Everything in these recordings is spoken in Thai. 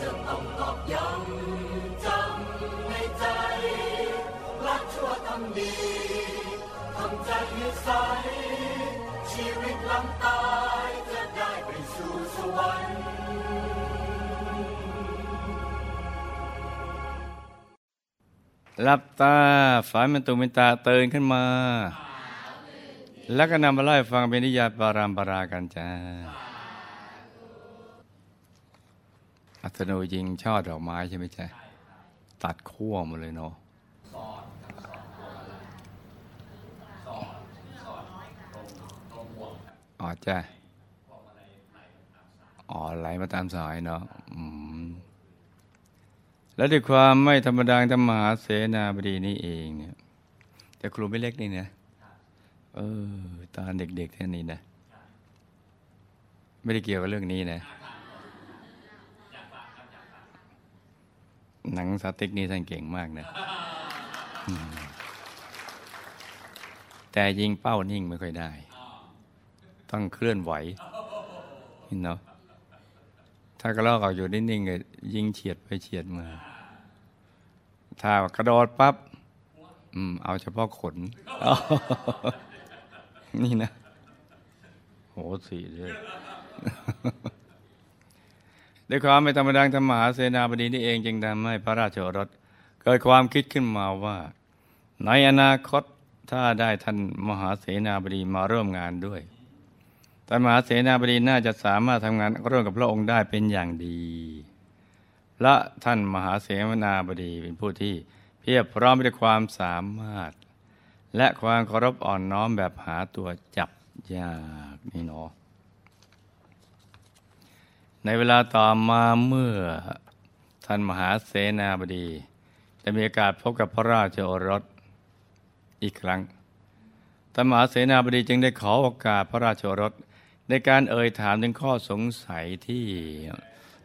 จะต้องตอกย้ำจำในใจรักชั่วทำดีทำใจให้ใสชีวิตหลังตายจะได้ไปสู่สวรรค์หลับตา ฝันเป็นตุเป็นตาเตื่นขึ้นมา แล้วก็นำมาไล่าให้ฟังเป็นนิยายปารามปรากันจ้า อัตโนยิงช่อดอกไม้ใช่ไหมจ๊ะตัดขั้วหมดเลยเนาะอ๋อจ้ะอ๋อไหลมาตามสายเนาะอืมและด้วยความไม่ธรรมดาธรรมหาเสนาบดีนี่เองเนี่ยแต่ครูไม่เล็กนี่เนะ เออ ตอนเด็กๆแค่นี้นะ ไม่ได้เกี่ยวกับเรื่องนี้นะ หนังสติ๊กนี่ท่านเก่งมากนะ แต่ยิงเป้านิ่งไม่ค่อยได้ ต้องเคลื่อนไหวเนาะถ้ากระลอกเอาอยู่นิ่งๆก็ยิงเฉียดไปเฉียดมา ถ้ากระโดดปับ๊บ อืม เอาเฉพาะขน นี่นะโหสีเลยด้วยความไม่ธรรมดาธรรมหาเสนาบดีนี่เองจึงทำให้พระราชโอรสเกิดความคิดขึ้นมาว่า ในอนาคตถ้าได้ท่านมหาเสนาบดีมาร่วมงานด้วยท่านมหาเสนาบดีน่าจะสามารถทำงานร่วมกับพระองค์ได้เป็นอย่างดีและท่านมหาเสนาบดีเป็นผู้ที่เพียบพร้อมด้วยความสามารถ และความเคารพอ่อนน้อมแบบหาตัวจับยากนี่เนาะในเวลาต่อมาเมื่อท่านมหาเสนาบดีได้มีโอกาสพบกับพระราชโอรสอีกครั้งท่านมหาเสนาบดีจึงได้ขอโอกาสพระราชโอรส ในการเอ่ยถามถึงข้อสงสัยที่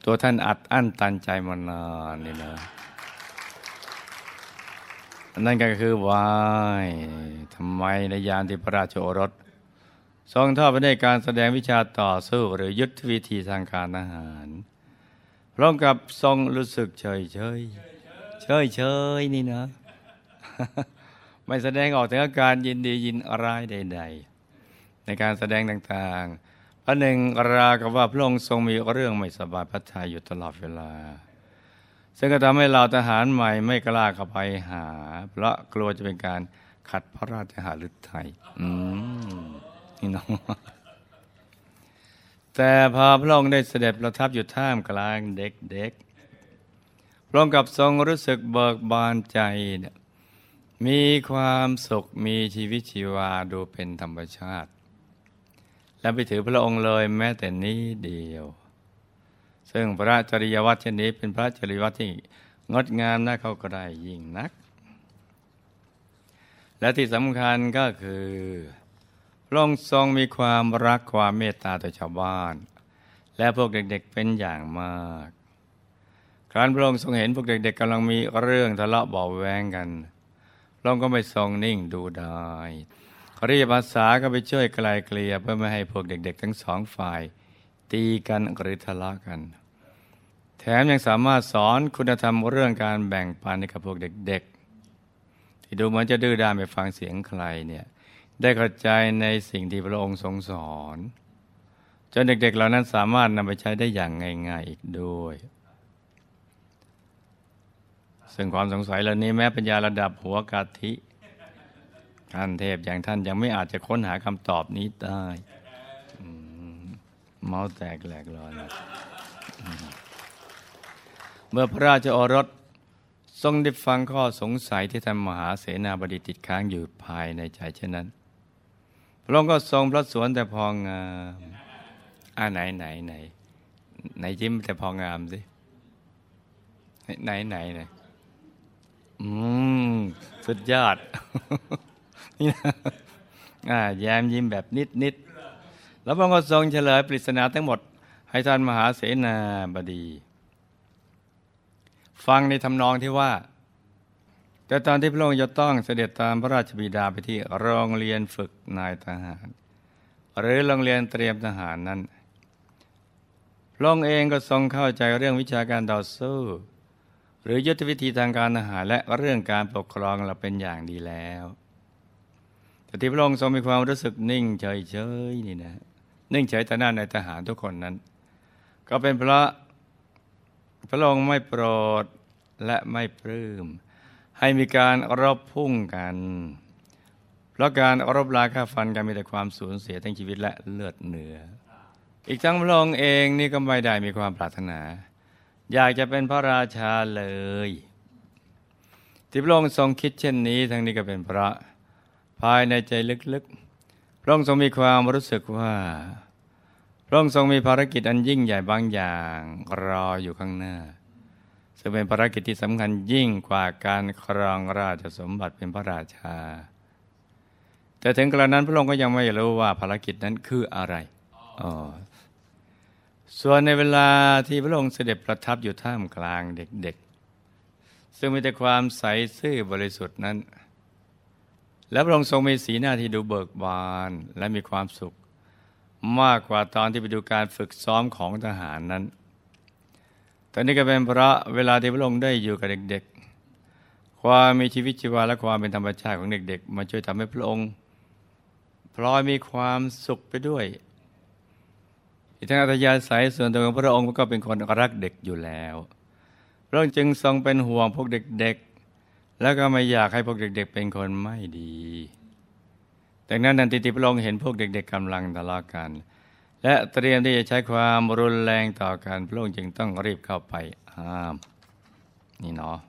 ตัวท่านอัดอั้นตันใจมานานนี่นะ นั่นก็คือวายทำไมในยามที่พระราชโอรส ทรงทอดไปในการแสดงวิชาต่อสู้หรือยุทธวิธีทางการอาหาร พร้อมกับทรงรู้สึกเฉยเฉยเฉยเฉยนี่นะ ไม่แสดงออกถึงอาการยินดียินร้ายใด ๆ ในการแสดงต่างๆอันหนึ่งรากับว่าพระองค์ทรงมีเรื่องไม่สบายพระทัยอยู่ตลอดเวลา ซึ่งก็ทำให้เราทหารใหม่ไม่กล้าเข้าไปหา เพราะกลัวจะเป็นการขัดพระราชหฤทัยอืมนี่น้องแต่พอพระองค์ได้เสด็จประทับอยู่ท่ามกลางเด็กๆพระองค์กับทรงรู้สึกเบิกบานใจ มีความสุขมีชีวิตชีวาดูเป็นธรรมชาติ และไปถือพระองค์เลยแม้แต่นี้เดียว ซึ่งพระจริยวัตรเช่นนี้เป็นพระจริยวัตรที่งดงามน่าเข้าก็ได้ยิ่งนัก และที่สำคัญก็คือพระองค์ทรงมีความรักความเมตตาต่อชาวบ้าน และพวกเด็กๆเป็นอย่างมาก ครั้นพระองค์ทรงเห็นพวกเด็ก ๆกำลังมีเรื่องทะเลาะเบาแวงกันพระองค์ก็ไม่ทรงนิ่งดูได้เรียบอาสาก็ไปช่วยไกลเกลี่ยเพื่อไม่ให้พวกเด็ก ๆ ทั้งสองฝ่าย ตีกันหรือทะเลาะกัน แถมยังสามารถสอนคุณธรรมเรื่องการแบ่งปันให้กับพวกเด็กๆ ที่ดูเหมือนจะดื้อด้านไปฟังเสียงใครเนี่ยได้เข้าใจในสิ่งที่พระองค์ทรงสอน จนเด็กๆเหล่านั้นสามารถนำไปใช้ได้อย่างง่ายๆอีกด้วย ซึ่งความสงสัยเหล่านี้แม้ปัญญาระดับหัวกะทิ ท่านเทพอย่างท่านยังไม่อาจจะค้นหาคำตอบนี้ได้เมาส์แตกแหลกลอนอืม เมื่อพระราชโอรสทรงได้ฟังข้อสงสัยที่ท่านมหาเสนาบดีติดค้างอยู่ภายในใจเช่นนั้น พระองค์ก็ทรงพระสวนแต่พองามอ่าไหนไหนไหนไหนจิ้มแต่พองามสิไหนไหนไหนอืมสุดยอดนี่นะอ่าแย้มยิ้มแบบนิดนิดแล้วพระองค์ก็ทรงเฉลยปริศนาทั้งหมด ให้ท่านมหาเสนาบดี ฟังในทำนองที่ว่า แต่ตอนที่พระองค์จะต้องเสด็จตามพระราชบิดาไปที่โรงเรียนฝึกนายทหาร หรือโรงเรียนเตรียมทหารนั้นพระองค์เองก็ทรงเข้าใจเรื่องวิชาการต่อสู้ หรือยุทธวิธีทางการทหารและเรื่องการปกครองเราเป็นอย่างดีแล้วแต่ที่พระองค์ทรงมีความรู้สึกนิ่งเฉยๆนี่นะ นิ่งเฉยต่อหน้าในทหารทุกคนนั้น ก็เป็นเพราะ พระองค์ไม่โปรดและไม่ปลื้ม ให้มีการรบพุ่งกัน เพราะการรบราค่าฟันกันมีแต่ความสูญเสียทั้งชีวิตและเลือดเนื้อ อีกทั้งพระองค์เองนี่ก็ไม่ได้มีความปรารถนา อยากจะเป็นพระราชาเลยที่พระองค์ทรงคิดเช่นนี้ ทั้งนี้ก็เป็นเพราะภายในใจลึกๆ พระองค์ทรงมีความรู้สึกว่า พระองค์ทรงมีภารกิจอันยิ่งใหญ่บางอย่างรออยู่ข้างหน้า ซึ่งเป็นภารกิจที่สำคัญยิ่งกว่าการครองราชสมบัติเป็นพระราชา แต่ถึงกระนั้นพระองค์ก็ยังไม่รู้ว่าภารกิจนั้นคืออะไรอ๋อส่วนในเวลาที่พระองค์เสด็จประทับอยู่ท่ามกลางเด็กๆ ซึ่งมีแต่ความใสซื่อบริสุทธิ์นั้น และพระองค์ทรงมีสีหน้าที่ดูเบิกบานและมีความสุข มากกว่าตอนที่ไปดูการฝึกซ้อมของทหารนั้น ตอนนี้ก็เป็นเพราะเวลาที่พระองค์ได้อยู่กับเด็กๆ ความมีชีวิตชีวาและความเป็นธรรมชาติของเด็กๆ มาช่วยทำให้พระองค์พลอยมีความสุขไปด้วยอีกทั้งอัธยาศัยส่วนตัวของพระองค์ก็เป็นคนรักเด็กอยู่แล้ว พระองค์จึงทรงเป็นห่วงพวกเด็กๆ แล้วก็ไม่อยากให้พวกเด็ก ๆ เป็นคนไม่ดี แต่นั้นนันติติพระองค์เห็นพวกเด็ก ๆกำลังทะเลาะกัน และเตรียมที่จะใช้ความรุนแรงต่อการพระองค์จึงต้องรีบเข้าไปห้าม นี่เนาะ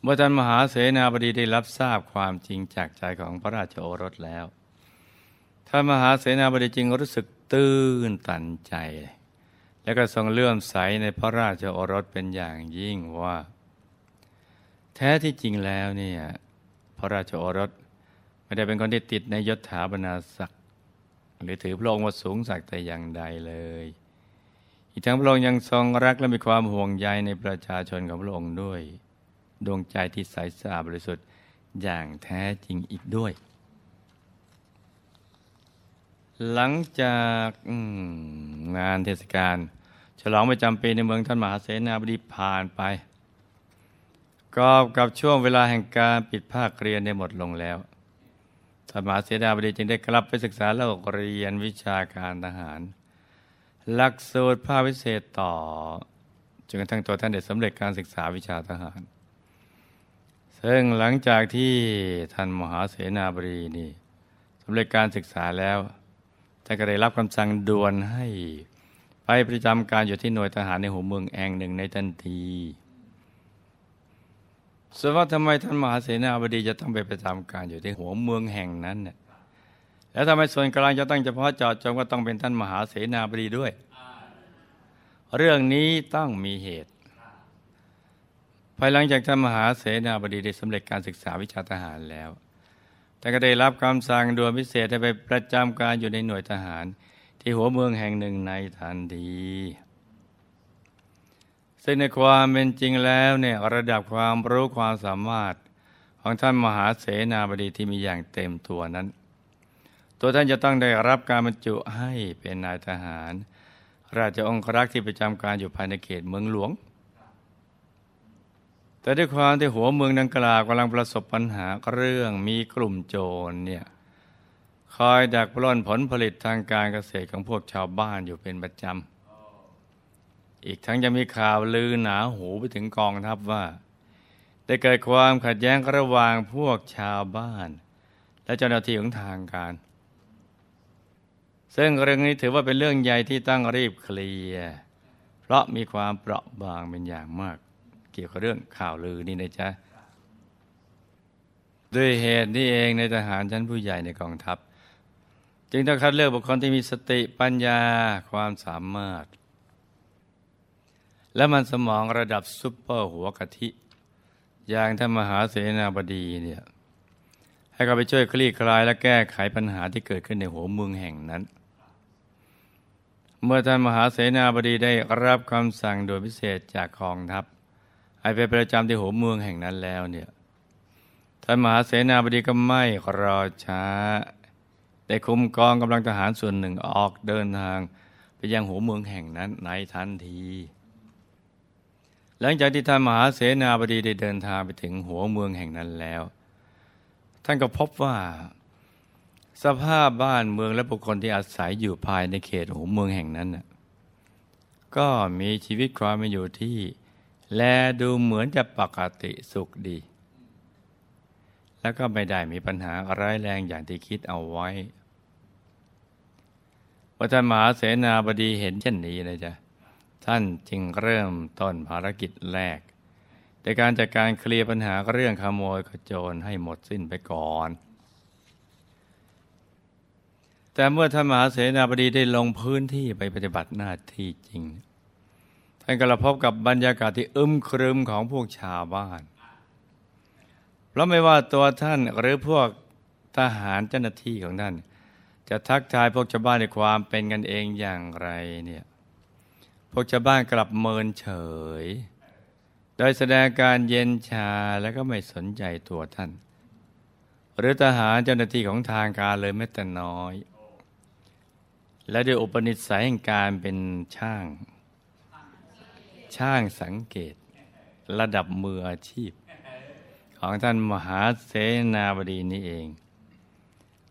เมื่อท่านมหาเสนาบดีได้รับทราบความจริงจากใจของพระราชโอรสแล้วท่านมหาเสนาบดีจึงรู้สึกตื้นตันใจ และก็ทรงเลื่อมใสในพระราชโอรสเป็นอย่างยิ่งว่า แท้ที่จริงแล้วเนี่ยพระราชโอรส ไม่ได้เป็นคนที่ติดในยศถาบรรณาศักดิ์หรือถือพระองค์ว่าสูงสักแต่อย่างใดเลย อีกทั้งพระองค์ยังทรงรักและมีความห่วงใยในประชาชนของพระองค์ด้วย ดวงใจที่ใสสะอาดบริสุทธิ์อย่างแท้จริงอีกด้วย หลังจากงานเทศกาลฉลองประจำปีในเมืองท่านมหาเสนาบดีผ่านไปก็กับช่วงเวลาแห่งการปิดภาคเรียนได้หมดลงแล้ว ธรรมาเสดาบดีจึงได้กลับไปศึกษาเล่าเรียนวิชาการทหาร หลักสูตรภาควิเศษต่อจนกระทั่งตัวท่านได้สำเร็จการศึกษาวิชาทหาร ซึ่งหลังจากที่ท่านมหาเสนาบดีนี่สำเร็จการศึกษาแล้วท่านก็ได้รับคำสั่งด่วนให้ไปประจำการอยู่ที่หน่วยทหารในหัวเมืองแองหนึ่งในทันที ส่วนว่าทำไมท่านมหาเสนาบดีจะต้องไปประจำการอยู่ที่หัวเมืองแห่งนั้นเนี่ยแล้วทำไมส่วนกลางจะต้องเฉพาะเจาะจงว่าต้องเป็นท่านมหาเสนาบดีด้วย เรื่องนี้ต้องมีเหตุ ภายหลังจากท่านมหาเสนาบดีได้สำเร็จการศึกษาวิชาทหารแล้วแต่ก็ได้รับคำสั่งด่วนพิเศษให้ไปประจำการอยู่ในหน่วยทหาร ที่หัวเมืองแห่งหนึ่งในทันที ซึ่งในความเป็นจริงแล้วเนี่ยระดับความรู้ความสามารถของท่านมหาเสนาบดีที่มีอย่างเต็มตัวนั้น ตัวท่านจะต้องได้รับการบรรจุให้เป็นนายทหาร ราชองครักษ์ที่ประจำการอยู่ภายในเขตเมืองหลวง แต่ด้วยความที่หัวเมืองดังกล่าวกำลังประสบปัญหาเรื่องมีกลุ่มโจรเนี่ยคอยดักปล้นผลผลิตทางการเกษตรของพวกชาวบ้านอยู่เป็นประจำ อีกทั้งยังมีข่าวลือหนาหูไปถึงกองทัพว่า ได้เกิดความขัดแย้งระหว่างพวกชาวบ้าน และเจ้าหน้าที่ของทางการ ซึ่งเรื่องนี้ถือว่าเป็นเรื่องใหญ่ที่ต้องรีบเคลียร์เพราะมีความเปราะบางเป็นอย่างมาก เกี่ยวกับเรื่องข่าวลือนี่นะจ๊ะด้วยเหตุนี้เองในทหารชั้นผู้ใหญ่ในกองทัพ จึงต้องคัดเลือกบุคคลที่มีสติปัญญาความสามารถ และมันสมองระดับซุปเปอร์หัวกะทิ อย่างท่านมหาเสนาบดีเนี่ยให้เขาไปช่วยคลี่คลายและแก้ไขปัญหาที่เกิดขึ้นในหัวเมืองแห่งนั้น เมื่อท่านมหาเสนาบดีได้รับคำสั่งโดยพิเศษจากกองทัพให้ไปประจำที่หัวเมืองแห่งนั้นแล้วเนี่ยท่านมหาเสนาบดีก็ไม่รอช้า ได้คุมกองกำลังทหารส่วนหนึ่งออกเดินทาง ไปยังหัวเมืองแห่งนั้นในทันที หลังจากที่ท่านมหาเสนาบดีได้เดินทางไปถึงหัวเมืองแห่งนั้นแล้ว ท่านก็พบว่า สภาพบ้านเมืองและบุคคลที่อาศัยอยู่ภายในเขตหัวเมืองแห่งนั้นก็มีชีวิตความเป็นอยู่ที่ แลดูเหมือนจะปกติสุขดี แล้วก็ไม่ได้มีปัญหาอะไรแรงอย่างที่คิดเอาไว้พระท่านมหาเสนาบดีเห็นเช่นนี้เลยจ้ะ ท่านจึงเริ่มต้นภารกิจแรกในการจัดการเคลียร์ปัญหาเรื่องขโมยขโจรให้หมดสิ้นไปก่อน แต่เมื่อท่านมหาเสนาบดีได้ลงพื้นที่ไปปฏิบัติหน้าที่จริง ท่านก็พบกับบรรยากาศที่อึมครึมของพวกชาวบ้าน เพราะไม่ว่าตัวท่านหรือพวกทหารเจ้าหน้าที่ของท่าน จะทักทายพวกชาวบ้านในความเป็นกันเองอย่างไรเนี่ย พวกชาวบ้านกลับเมินเฉย โดยแสดงการเย็นชาและก็ไม่สนใจตัวท่าน หรือทหารเจ้าหน้าที่ของทางการเลยแม้แต่น้อย และด้วยอุปนิสัยแห่งการเป็นช่าง ช่างสังเกต ระดับมืออาชีพ ของท่านมหาเสนาบดีนี้เอง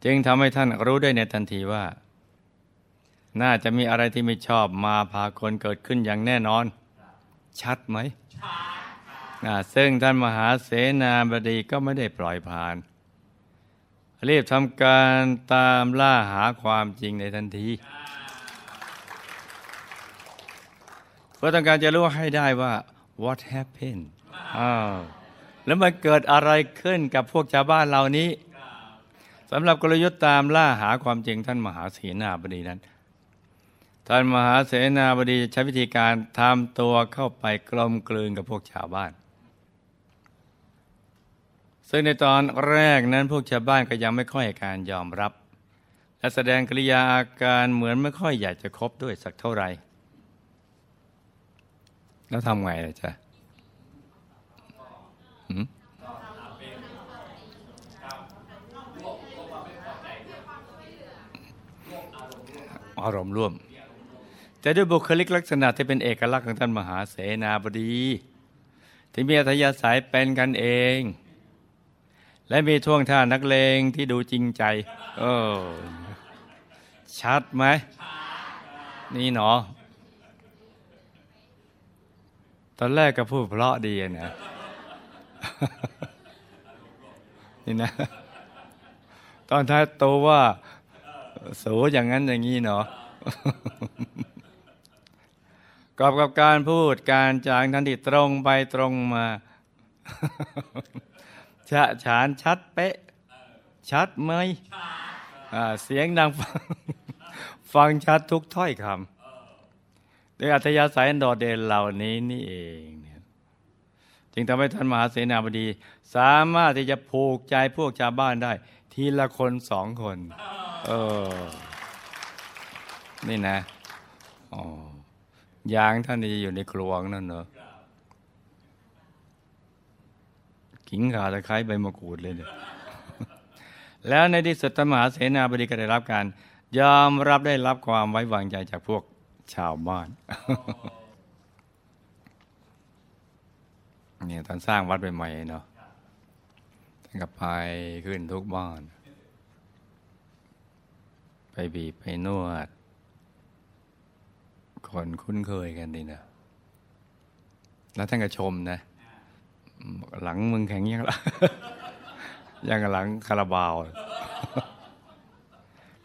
จึงทำให้ท่านรู้ได้ในทันทีว่า น่าจะมีอะไรที่ไม่ชอบมาพาคนเกิดขึ้นอย่างแน่นอน ชัดไหมชัดซึ่งท่านมหาเสนาบดีก็ไม่ได้ปล่อยผ่าน รีบทำการตามล่าหาความจริงในทันทีเพื่อต้องการจะรู้ให้ได้ว่า what happened อ้าวแล้วมันเกิดอะไรขึ้นกับพวกชาวบ้านเหล่านี้สำหรับกลยุทธ์ตามล่าหาความจริงท่านมหาเสนาบดีนั้น ท่านมหาเสนาบดีใช้วิธีการทำตัวเข้าไปกลมกลืนกับพวกชาวบ้าน ซึ่งในตอนแรกนั้นพวกชาวบ้านก็ยังไม่ค่อยการยอมรับ และแสดงกริยาอาการเหมือนไม่ค่อยอยากจะคบด้วยสักเท่าไหร่ แล้วทำไงล่ะจ๊ะอารมณ์ร่วม แต่ด้วยบุคลิกลักษณะที่เป็นเอกลักษณ์ของท่านมหาเสนาบดี ที่มีอัธยาศัยเป็นกันเอง และมีท่วงท่านักเลงที่ดูจริงใจ เออ ชัดไหม นี่เนาะตอนแรกก็พูดเพราะดีนะนี่นะ ตอนท้ายโตว่า โสอย่างนั้นอย่างนี้เนาะ กอบกับการพูดการจางทันทีตรงไปตรงมาชะฉานชัดเป๊ะ ชัดไหมเสียงดังฟังฟังชัดทุกถ้อยคำด้วยอัธยาศัยโดดเด่นเหล่านี้นี่เองจึงทำให้ท่านมหาเสนาบดี สามารถที่จะผูกใจพวกชาวบ้านได้ ทีละคนสองคน เออ นี่นะ อ๋อ ยางท่านนี้อยู่ในครวงนั่นเนอะขิงขาตะไคร้ใบมะกรูดเลยเนี่ยแล้วในที่สุดธรรมหาเสนาบดีก็ได้รับการ ยอมรับได้รับความไว้วางใจจากพวกชาวบ้านเนี่ยตอนสร้างวัดใหม่ๆเนาะท่านก็ไปขึ้นทุกบ้าน ไปบีบไปนวด คนคุ้นเคยกันดีนะ แล้วท่านก็ชมนะ หลังมึงแข็งยังละยังหลังคาราบาว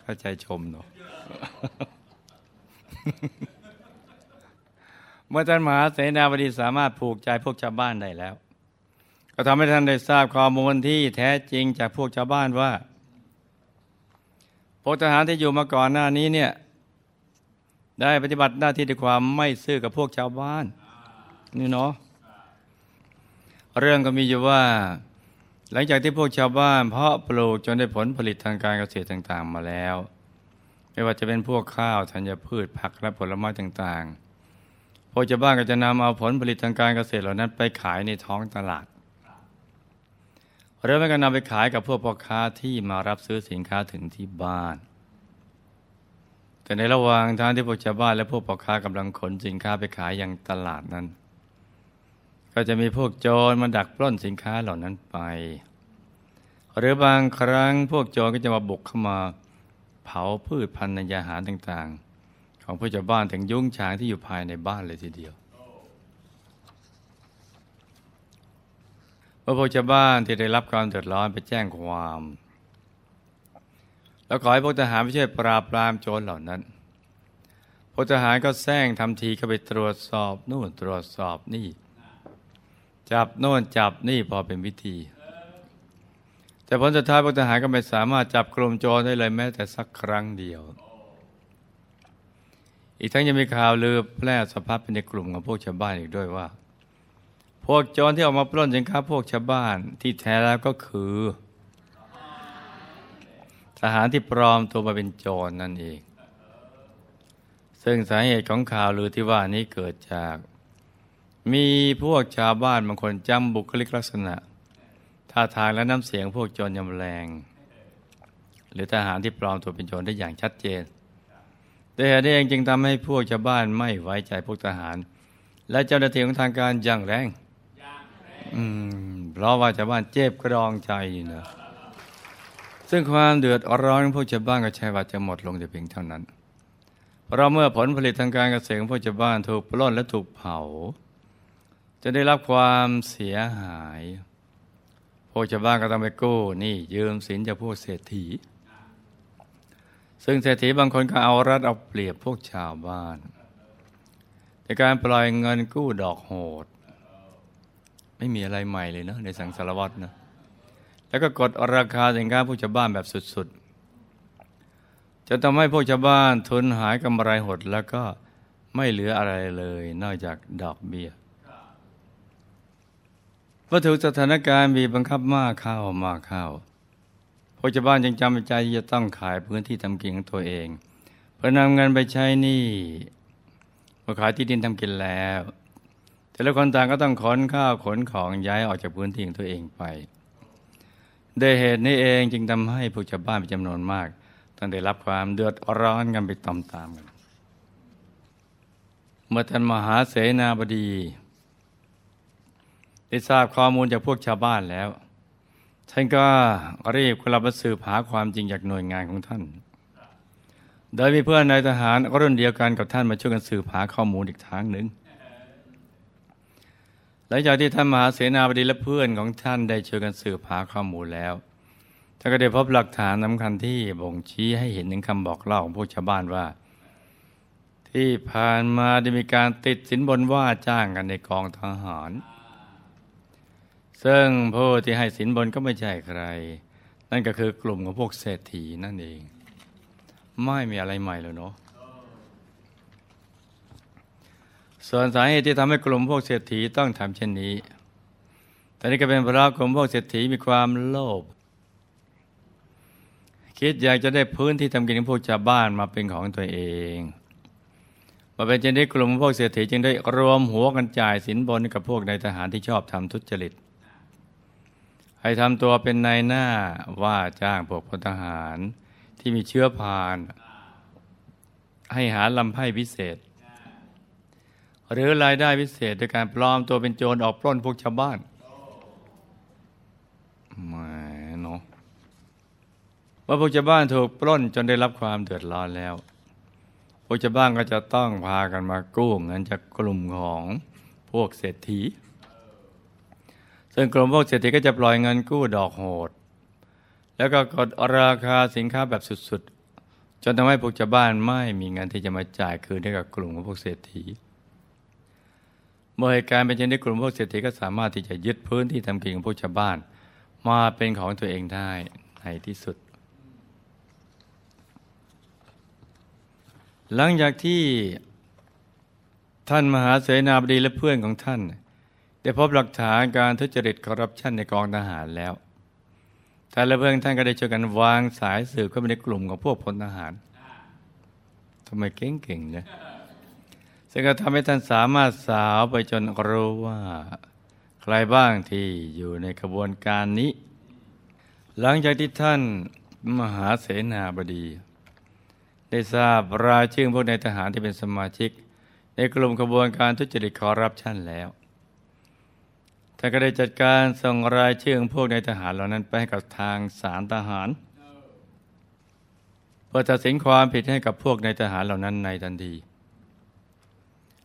เข้าใจชมเนาะเมื่อท่านมหาเสนาบดีสามารถผูกใจพวกชาวบ้านได้แล้ว ก็ทำให้ท่านได้ทราบข้อมูลที่แท้จริงจากพวกชาวบ้านว่าพวกทหารที่อยู่มาก่อนหน้านี้เนี่ย ได้ปฏิบัติหน้าที่ด้วยความไม่ซื่อกับพวกชาวบ้าน นี่เนาะเรื่องก็มีอยู่ว่า หลังจากที่พวกชาวบ้าน เพาะปลูกจนได้ผลผลิตทางการเกษตรต่างๆ มาแล้ว ไม่ว่าจะเป็นพวกข้าวธัญพืชผักและผลไม้ต่างๆ พวกชาวบ้านก็จะนำเอาผลผลิตทางการเกษตรเหล่านั้นไปขายในท้องตลาดหรือไม่ก็นำไปขายกับพวกพ่อค้าที่มารับซื้อสินค้าถึงที่บ้าน แต่ในระหว่างทางที่พวกชาวบ้านและพวกพ่อค้ากำลังขนสินค้าไปขายยังตลาดนั้น ก็จะมีพวกโจรมาดักปล้นสินค้าเหล่านั้นไป หรือบางครั้งพวกโจรก็จะมาบุกเข้ามาเผาพืชพันธุ์ยาหารต่างๆ ของผู้ชาวบ้านถึงยุ้งฉางที่อยู่ภายในบ้านเลยทีเดียวเมื่อพวกชาวบ้านที่ได้รับความเดือดร้อนไปแจ้งความ แล้วขอให้พวกทหารไปช่วยปราบปรามโจรเหล่านั้นพวกทหารก็แซงทำทีเข้าไปตรวจสอบนู่นตรวจสอบนี่ จับโน่นจับนี่พอเป็นวิธี แต่ผลสุดท้ายพวกทหารก็ไม่สามารถจับกลุ่มโจรได้เลยแม้แต่สักครั้งเดียว อีกทั้งยังมีข่าวลือแพร่สะพัดไปในกลุ่มของพวกชาวบ้านอีกด้วยว่า พวกโจรที่ออกมาปล้นสินค้าพวกชาวบ้านที่แท้แล้วก็คือ ทหารที่ปลอมตัวมาเป็นโจรนั่นเอง ซึ่งสาเหตุของข่าวลือที่ว่านี้เกิดจาก มีพวกชาวบ้านบางคนจำบุคลิกลักษณะท่าทางและน้ำเสียงพวกโจรยำแรง หรือทหารที่ปลอมตัวเป็นโจรได้อย่างชัดเจนแต่เหตุเองจึงทำให้พวกชาวบ้านไม่ไว้ใจพวกทหาร และเจ้าหน้าที่ของทางการอย่างแรง อืม เพราะว่าชาวบ้านเจ็บกระดองใจนะ ซึ่งความเดือดร้อนของพวกชาวบ้านก็ใช่ว่าจะหมดลงแต่เพียงเท่านั้น เพราะเมื่อผลผลิตทางการเกษตรของพวกชาวบ้านถูกปล้นและถูกเผา จะได้รับความเสียหาย พวกชาวบ้านก็ต้องไปกู้นี่ยืมสินจากพวกเศรษฐี ซึ่งเศรษฐีบางคนก็เอารัดเอาเปรียบพวกชาวบ้านในการปล่อยเงินกู้ดอกโหด ไม่มีอะไรใหม่เลยเนาะในสังสารวัตรนะ แล้วก็กดราคาสินค้าผู้ชาวบ้านแบบสุดๆ จะทำให้พวกชาวบ้านทุนหายกำไรหดแล้วก็ไม่เหลืออะไรเลย นอกจากดอกเบี้ยพอถูกสถานการณ์บีบบังคับมากเข้ามากเข้าพวกชาวบ้านจึงจำใจที่จะต้องขายพื้นที่ทำกินของตัวเอง เพื่อนำเงินไปใช้หนี้พอขายที่ดินทำกินแล้ว แต่ละคนต่างก็ต้องขนข้าวขนของย้ายออกจากพื้นที่ของตัวเองไป โดยเหตุนี้เองจึงทำให้ผู้ชาวบ้านเป็นจำนวนมากต้องได้รับความเดือดร้อนกันไปตามๆกัน เมื่อท่านมหาเสนาบดี ได้ทราบข้อมูลจากพวกชาวบ้านแล้ว ท่านก็รีบกลับมาสืบหาความจริงจากหน่วยงานของท่าน โดยมีเพื่อนนายทหารรุ่นเดียวกันกับท่านมาช่วยกันสืบหาข้อมูลอีกทางหนึ่ง ลังจากที่ท่านมหาเสนาบดีและเพื่อนของท่านได้ช่วยกันสืบหาข้อมูลแล้วท่านก็ได้พบหลักฐานสำคัญที่บ่งชี้ให้เห็นถึงคำบอกเล่าของผู้ชาวบ้านว่า ที่ผ่านมาได้มีการติดสินบนว่าจ้างกันในกองทหาร ซึ่งผู้ที่ให้สินบนก็ไม่ใช่ใคร นั่นก็คือกลุ่มของพวกเศรษฐีนั่นเอง ไม่มีอะไรใหม่เลยเนาะ ส่วนสาเหตุที่ทำให้กลุ่มพวกเศรษฐีต้องทำเช่นนี้แต่นี่ก็เป็นเพราะกลุ่มพวกเศรษฐีมีความโลภคิดอยากจะได้พื้นที่ทำกินของพวกชาวบ้านมาเป็นของตัวเองมาเป็นเช่นนี้กลุ่มพวกเศรษฐีจึงได้รวมหัวกันจ่ายสินบนกับพวกนายทหารที่ชอบทำทุจริต ให้ทำตัวเป็นนายหน้าว่าจ้างพวกพลทหารที่มีเชื้อพาน ให้หาลำไพ่พิเศษ หรือรายได้พิเศษโดยการปลอมตัวเป็นโจรออกปล้นพวกชาวบ้านแหมเนาะว่าพวกชาวบ้านถูกปล้นจนได้รับความเดือดร้อนแล้ว พวกชาวบ้านก็จะต้องพากันมากู้เงินจากกลุ่มของพวกเศรษฐี ซึ่งกลุ่มพวกเศรษฐีก็จะปล่อยเงินกู้ดอกโหด แล้วก็กดราคาสินค้าแบบสุดๆ จนทำให้พวกชาวบ้านไม่มีเงินที่จะมาจ่ายคืนให้กับกลุ่มของพวกเศรษฐี เมื่อเหตุการณ์เป็นเช่นนี้กลุ่มพวกเศรษฐีก็สามารถที่จะยึดพื้นที่ทำกินของพวกชาวบ้าน มาเป็นของตัวเองได้ในที่สุด หลังจากที่ท่านมหาเสนาบดีและเพื่อนของท่าน ได้พบหลักฐานการทุจริตคอร์รัปชันในกองทหารแล้วท่านและเพื่อนท่านก็ได้ช่วยกันวางสายสืบเข้าไปในกลุ่มของพวกพลทหารทำไมเก่งๆเนี่ย ซึ่งก็ทำให้ท่านสามารถสาวไปจนรู้ว่า ใครบ้างที่อยู่ในกระบวนการนี้ หลังจากที่ท่านมหาเสนาบดี ได้ทราบรายชื่อพวกนายทหารที่เป็นสมาชิก ในกลุ่มขบวนการทุจริตคอร์รัปชันแล้วท่านก็ได้จัดการส่งรายชื่อพวกนายทหารเหล่านั้นไปให้กับทางศาลทหารเพื่อตัดสินความผิดให้กับพวกนายทหารเหล่านั้นในทันที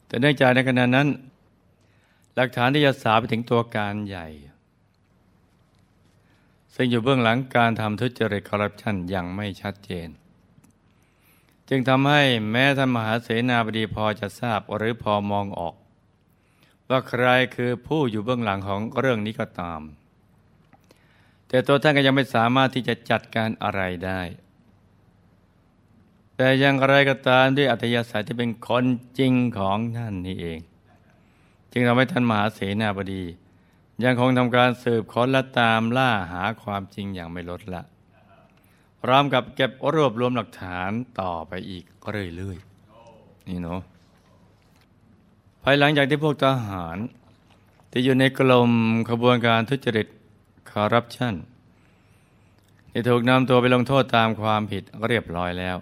แต่เนื่องจากในขณะนั้น หลักฐานที่จะสาไปถึงตัวการใหญ่ ซึ่งอยู่เบื้องหลังการทำทุจริตคอร์รัปชันยังไม่ชัดเจน จึงทำให้แม้ท่านมหาเสนาบดีพอจะทราบหรือพอมองออก ว่าใครคือผู้อยู่เบื้องหลังของเรื่องนี้ก็ตาม แต่ตัวท่านก็ยังไม่สามารถที่จะจัดการอะไรได้ แต่อย่างไรก็ตามด้วยอัธยาศัยที่เป็นคนจริงของท่านนี่เอง จึงทำให้ท่านมหาเสนาบดี ยังคงทำการสืบค้นและตามล่าหาความจริงอย่างไม่ลดละพร้อมกับเก็บรวบรวมหลักฐานต่อไปอีกเรื่อยๆนี่เนาะภายหลังจากที่พวกทหารที่อยู่ในกลุ่มขบวนการทุจริตคอร์รัปชันที่ถูกนำตัวไปลงโทษตามความผิดเรียบร้อยแล้ว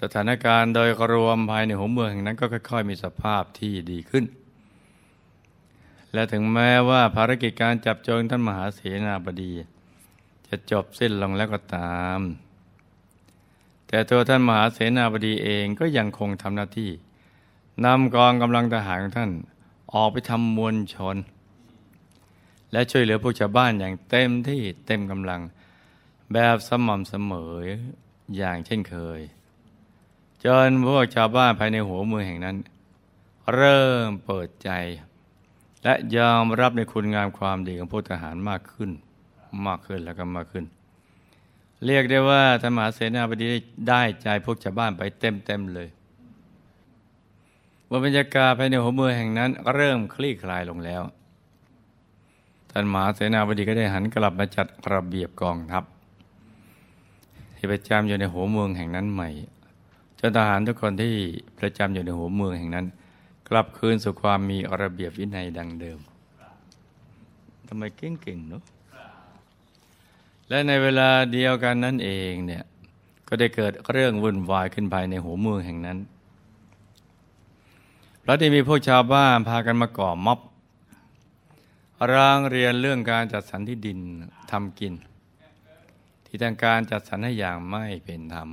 สถานการณ์โดยรวมภายในหัวเมืองแห่งนั้นก็ค่อย ๆ มีสภาพที่ดีขึ้น และถึงแม้ว่าภารกิจการจับโจรท่านมหาเสนาบดี จะจบสิ้นลงแล้วก็ตาม แต่ตัวท่านมหาเสนาบดีเองก็ยังคงทำหน้าที่นำกองกำลังทหารของท่านออกไปทำมวลชน และช่วยเหลือผู้ชาวบ้านอย่างเต็มที่เต็มกำลังแบบสม่ำเสมออย่างเช่นเคย จนพวกชาวบ้านภายในหัวเมืองแห่งนั้น เริ่มเปิดใจ และยอมรับในคุณงามความดีของพวกทหารมากขึ้น มากขึ้นแล้วก็มากขึ้น เรียกได้ว่าธรรมหาเสนาบดีได้ใจพวกชาวบ้านไปเต็มๆเลยเมื่อบรรยากาศภายในหัวเมืองแห่งนั้น เริ่มคลี่คลายลงแล้วท่านมหาเสนาบดีก็ได้หันกลับมาจัดระเบียบกองทัพที่ประจำอยู่ในหัวเมืองแห่งนั้นใหม่ จนทหารทุกคนที่ประจำอยู่ในหัวเมืองแห่งนั้น กลับคืนสู่ความมีระเบียบวินัยดังเดิมทำไมเก่งๆเนาะและในเวลาเดียวกันนั่นเองเนี่ยก็ได้เกิดเรื่องวุ่นวายขึ้นภายในหัวเมืองแห่งนั้นพระได้มีพวกชาวบ้านพากันมาก่อม็อบร่างเรียนเรื่องการจัดสรรที่ดินทำกิน ที่ทางการจัดสรรให้อย่างไม่เป็นธรรม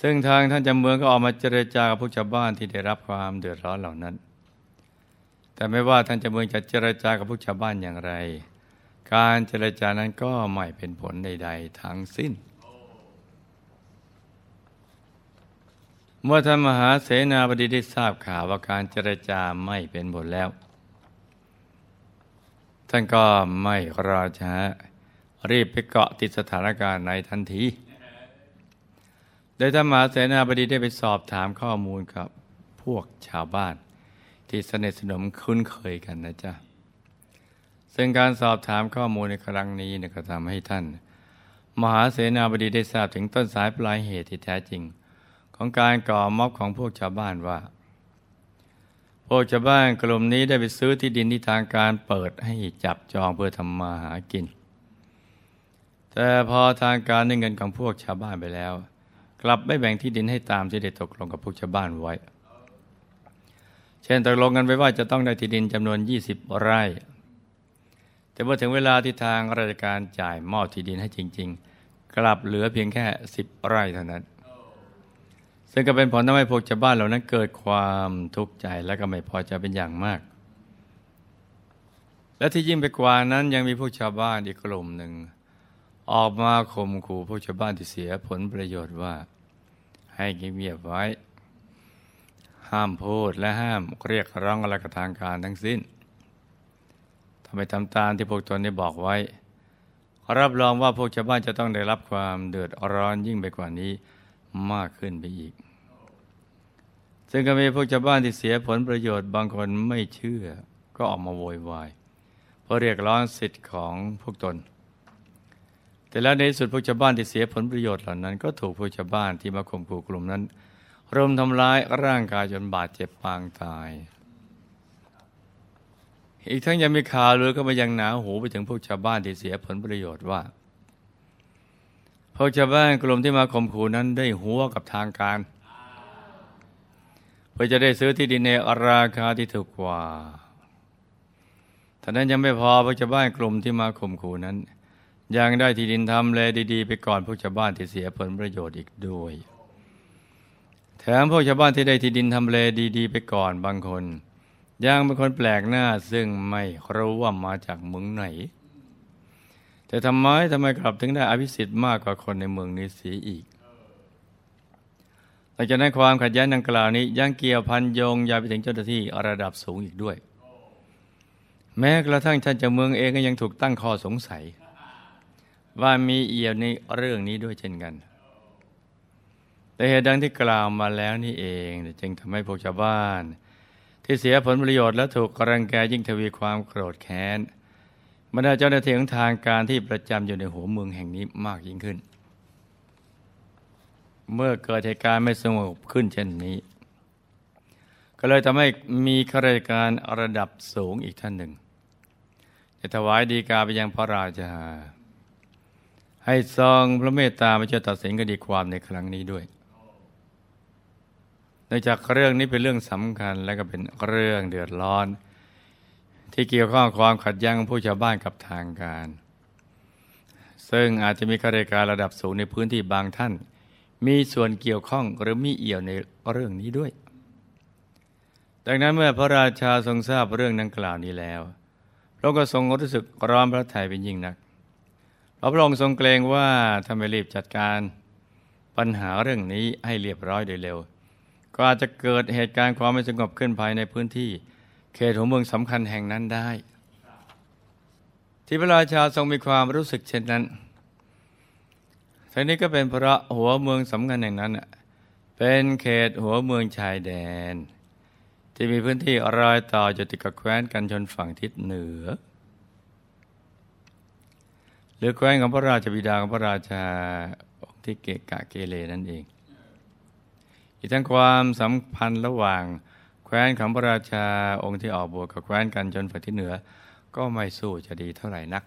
ซึ่งทางท่านจำเมืองก็ออกมาเจรจากับพวกชาวบ้านที่ได้รับความเดือดร้อนเหล่านั้น แต่ไม่ว่าท่านจำเมืองจะเจรจากับพวกชาวบ้านอย่างไร การเจรจานั้นก็ไม่เป็นผลใด ๆ ทั้งสิ้น เมื่อท่านมหาเสนาบดีได้ทราบข่าวว่าการเจรจาไม่เป็นผลแล้ว ท่านก็ไม่รอช้ารีบไปเกาะติดสถานการณ์ในทันที โดยท่านมหาเสนาบดีได้ไปสอบถามข้อมูลกับพวกชาวบ้าน ที่สนิทสนมคุ้นเคยกันนะจ๊ะ ซึ่งการสอบถามข้อมูลในครั้งนี้ก็ทำให้ท่าน มหาเสนาบดีได้ทราบถึงต้นสายปลายเหตุที่แท้จริง ของการก่อม็อบของพวกชาวบ้านว่า พวกชาวบ้านกลุ่มนี้ได้ไปซื้อที่ดินที่ทางการเปิดให้จับจองเพื่อทำมาหากิน แต่พอทางการได้เงินของพวกชาวบ้านไปแล้ว กลับไม่แบ่งที่ดินให้ตามที่ได้ตกลงกับพวกชาวบ้านไว้ เช่นตกลงกันไว้ว่าจะต้องได้ที่ดินจำนวน 20 ไร่ แต่เมื่อถึงเวลาที่ทางราชการจ่ายมอบที่ดินให้จริง ๆ กลับเหลือเพียงแค่ 10 ไร่เท่านั้น ซึ่งก็เป็นผลทำให้พวกชาวบ้านเหล่านั้นเกิดความทุกข์ใจและก็ไม่พอใจเป็นอย่างมาก และที่ยิ่งไปกว่านั้นยังมีพวกชาวบ้านอีกกลุ่มหนึ่ง ออกมาข่มขู่พวกชาวบ้านที่เสียผลประโยชน์ว่า ให้เงียบไว้ ห้ามพูดและห้ามเรียกร้องอะไรกับทางการทั้งสิ้นทำไมทำตามที่พวกตนได้บอกไว้ รับรองว่าพวกชาวบ้านจะต้องได้รับความเดือดร้อนยิ่งไปกว่านี้มากขึ้นไปอีก ซึ่งก็มีพวกชาวบ้านที่เสียผลประโยชน์บางคนไม่เชื่อ ก็ออกมาโวยวายเพราะเรียกร้องสิทธิ์ของพวกตน แต่แล้วในสุดพวกชาวบ้านที่เสียผลประโยชน์เหล่านั้น ก็ถูกพวกชาวบ้านที่มาข่มขู่กลุ่มนั้นรุมทำร้ายร่างกายจนบาดเจ็บปางตาย อีกทั้งยังมีข่าวลือก็มายังหนาหูไปถึงพวกชาวบ้านที่เสียผลประโยชน์ว่าพวกชาวบ้านกลุ่มที่มาข่มขู่นั้นได้หัวกับทางการ เพื่อจะได้ซื้อที่ดินในราคาที่ถูกกว่าท่านั้นยังไม่พอพวกชาวบ้านกลุ่มที่มาข่มขู่นั้น ยังได้ที่ดินทำเลดีๆ ไปก่อนพวกชาวบ้านที่เสียผลประโยชน์อีกด้วย แถมพวกชาวบ้านที่ได้ที่ดินทำเลดีๆ ไปก่อนบางคน ยังเป็นคนแปลกหน้าซึ่งไม่รู้ว่ามาจากเมืองไหน แต่ทำไมทำไมกลับถึงได้อภิสิทธิ์มากกว่าคนในเมืองนี้เสียอีกหลังจากนั้นความขัดแย้งดังกล่าวนี้ยังเกี่ยวพันโยงยาวไปถึงเจ้าหน้าที่ระดับสูงอีกด้วย แม้กระทั่งท่านเจ้าเมืองเองก็ยังถูกตั้งข้อสงสัย ว่ามีเอี่ยวในเรื่องนี้ด้วยเช่นกัน แต่เหตุดังที่กล่าวมาแล้วนี่เองจึงทำให้พวกชาวบ้าน ที่เสียผลประโยชน์และถูกกรังแกยิ่งทวีความโกรธแค้นบรรดาเจ้าหน้าที่ของทางการที่ประจำอยู่ในหัวเมืองแห่งนี้มากยิ่งขึ้น เมื่อเกิดเหตุการณ์ไม่สงบขึ้นเช่นนี้ ก็เลยทำให้มีข้าราชการระดับสูงอีกท่านหนึ่งจะถวายดีกาไปยังพระราชา ให้ซองพระเมตตามาช่วยตัดสินคดีความในครั้งนี้ด้วยเนื่องจากเรื่องนี้เป็นเรื่องสำคัญและก็เป็นเรื่องเดือดร้อน ที่เกี่ยวข้องความขัดแย้งผู้ชาวบ้านกับทางการ ซึ่งอาจจะมีข้าราชการระดับสูงในพื้นที่บางท่าน มีส่วนเกี่ยวข้องหรือมีเอี่ยวในเรื่องนี้ด้วย ดังนั้นเมื่อพระราชาทรงทราบเรื่องดังกล่าวนี้แล้วพระองค์ก็ทรงรู้สึกร้อนพระทัยเป็นยิ่งนัก เพราะพระองค์ทรงเกรงว่าถ้าไม่รีบจัดการปัญหาเรื่องนี้ให้เรียบร้อยโดยเร็ว ก็อาจจะเกิดเหตุการณ์ความไม่สงบขึ้นภายในพื้นที่ เขตหัวเมืองสำคัญแห่งนั้นได้ ที่พระราชาทรงมีความรู้สึกเช่นนั้นทั้งนี้ก็เป็นเพราะหัวเมืองสำคัญแห่งนั้นเป็นเขตหัวเมืองชายแดน ที่มีพื้นที่รอยต่อจุติกับแคว้นกันชนฝั่งทิศเหนือ หรือแคว้นของพระราชบิดาของพระราชาองค์ที่เกะกะเกเรนั่นเอง อีกทั้งความสัมพันธ์ระหว่าง แคว้นของพระราชาองค์ที่ออกบวชกับแคว้นกันจนฝั่งที่เหนือ ก็ไม่สู้จะดีเท่าไหร่นัก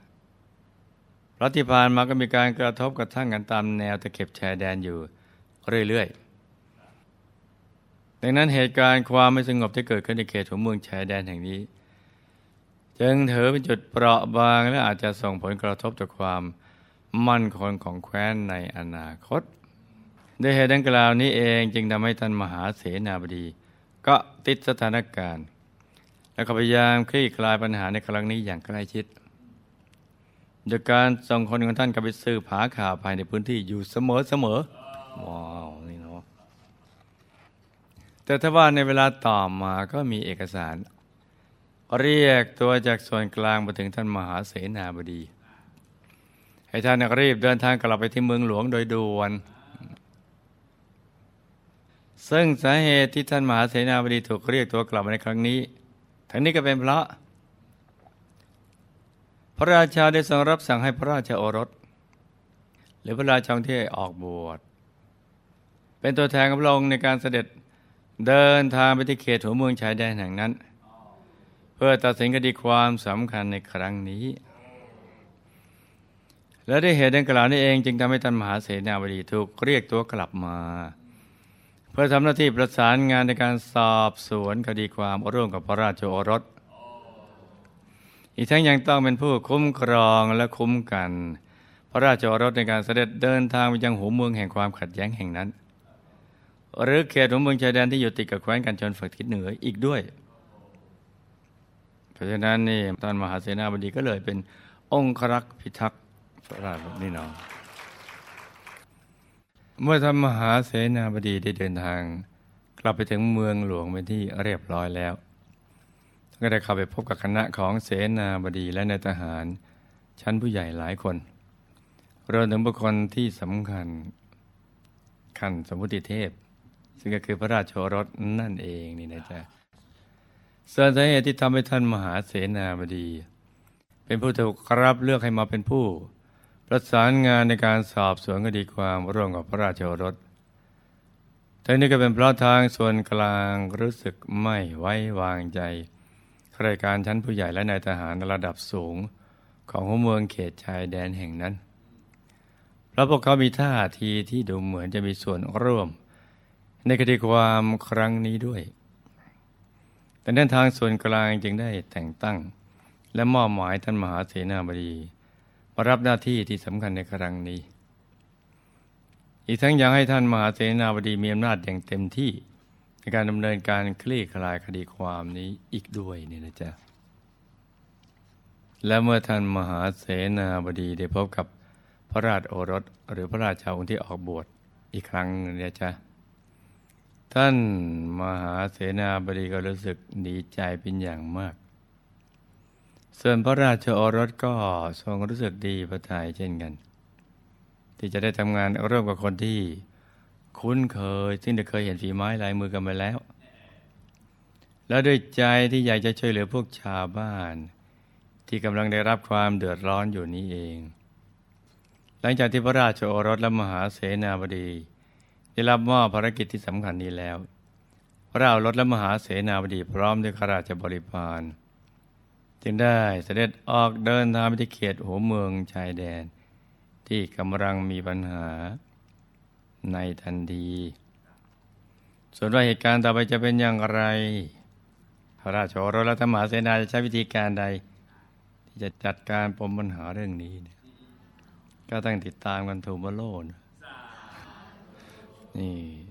พราะที่ผ่านมาก็มีการกระทบกระทั่งกันตามแนวตะเข็บชายแดนอยู่เรื่อยๆ ดังนั้นเหตุการณ์ความไม่สงบที่เกิดขึ้นในเขตของเมืองชายแดนแห่งนี้ จึงถือเป็นจุดเปราะบางและอาจจะส่งผลกระทบต่อความมั่นคงของแคว้นในอนาคต ด้วยเหตุดังกล่าวนี้เองจึงทำให้ท่านมหาเสนาบดีก็ติดสถานการณ์ และพยายามคลี่คลายปัญหาในครั้งนี้อย่างใกล้ชิดโดยการส่งคนของท่านกับไปสืบหาข่าวภายในพื้นที่อยู่เสมอเสมอว้าวนี่เนาะแต่ถ้าว่าในเวลาต่อมาก็มีเอกสาร เรียกตัวจากส่วนกลางมาถึงท่านมหาเสนาบดี ให้ท่านรีบเดินทางกลับไปที่เมืองหลวงโดยด่วน ซึ่งสาเหตุที่ท่านมหาเสนาบดีถูกเรียกตัวกลับมาในครั้งนี้ ทั้งนี้ก็เป็นเพราะ พระราชาได้ทรงรับสั่งให้พระราชาโอรส หรือพระราชาที่ออกบวช เป็นตัวแทนของพระองค์ในการเสด็จเดินทางไปที่เขตหัวเมืองชายแดนแห่งนั้น พื่อตัดสินคดีความสำคัญในครั้งนี้ และได้เหตุดังกล่าวนี้เองจึงทำให้ท่านมหาเสนาบดีถูกเรียกตัวกลับมา เพื่อทำหน้าที่ประสานงานในการสอบสวนคดีความร่วมกับพระราชโอรส อีกทั้งยังต้องเป็นผู้คุ้มครองและคุ้มกัน พระราชโอรสในการเสด็จเดินทางไปยังหัวเมืองแห่งความขัดแย้งแห่งนั้น หรือเขตหัวเมืองชายแดนที่อยู่ติดกับแคว้นกันจนฝั่งทิศเหนืออีกด้วย ราะฉะนั้นนี่ท่านมหาเสนาบดีก็เลยเป็นองครักษ์พิทักษ์พระราชนี่เนาะเมื่อท่านมหาเสนาบดีได้เดินทาง กลับไปถึงเมืองหลวงเป็นที่เรียบร้อยแล้วก็ได้เข้าไปพบกับคณะของเสนาบดีและนายทหาร ชั้นผู้ใหญ่หลายคนรวมถึงบุคคลที่สำคัญขันสมุติเทพ ซึ่งก็คือพระราชโอรสนั่นเองนี่นะจ๊ะ ส่วนสาเหตุที่ทำให้ท่านมหาเสนาบดี เป็นผู้ถูกรับเลือกให้มาเป็นผู้ ประสานงานในการสอบสวนคดีความร่วมกับพระราชโอรสทั้งนี้ก็เป็นเพราะทางส่วนกลางรู้สึกไม่ไว้วางใจข้าราชการชั้นผู้ใหญ่และนายทหารระดับสูงของหัวเมืองเขตชายแดนแห่งนั้น เพราะพวกเขามีท่าทีที่ดูเหมือนจะมีส่วนร่วม ในคดีความครั้งนี้ด้วย แต่ด้านทางส่วนกลางจึงได้แต่งตั้ง และมอบหมายท่านมหาเสนาบดีมารับหน้าที่ที่สำคัญในครั้งนี้ อีกทั้งยังให้ท่านมหาเสนาบดีมีอำนาจอย่างเต็มที่ในการดำเนินการคลี่คลายคดีความนี้อีกด้วยเนี่ยนะจ๊ะและเมื่อท่านมหาเสนาบดีได้พบกับพระราชโอรสหรือพระราชาองค์ที่ออกบวชอีกครั้งนึงเนี่ยจ๊ะ ท่านมหาเสนาบดีก็รู้สึกดีใจเป็นอย่างมาก ส่วนพระราชโอรสก็ทรงรู้สึกดีพระทัยเช่นกัน ที่จะได้ทำงานร่วมกับคนที่คุ้นเคย ซึ่งได้เคยเห็นฝีไม้ลายมือกันมาแล้ว แล้วด้วยใจที่อยากจะช่วยเหลือพวกชาวบ้าน ที่กำลังได้รับความเดือดร้อนอยู่นี้เอง หลังจากที่พระราชโอรสและมหาเสนาบดี ได้รับมอบภารกิจที่สำคัญนี้แล้วพระราชโอรสและมหาเสนาบดีพร้อมด้วยข้าราชบริพารจึงได้เสด็จออกเดินทางไปที่เขตหัวเมืองชายแดน ที่กำลังมีปัญหาในทันที ส่วนว่าเหตุการณ์ต่อไปจะเป็นอย่างไร พระราชโอรสและมหาเสนาจะใช้วิธีการใด ที่จะจัดการปมปัญหาเรื่องนี้ก็ต้องติดตามกันทูมาโลน นี่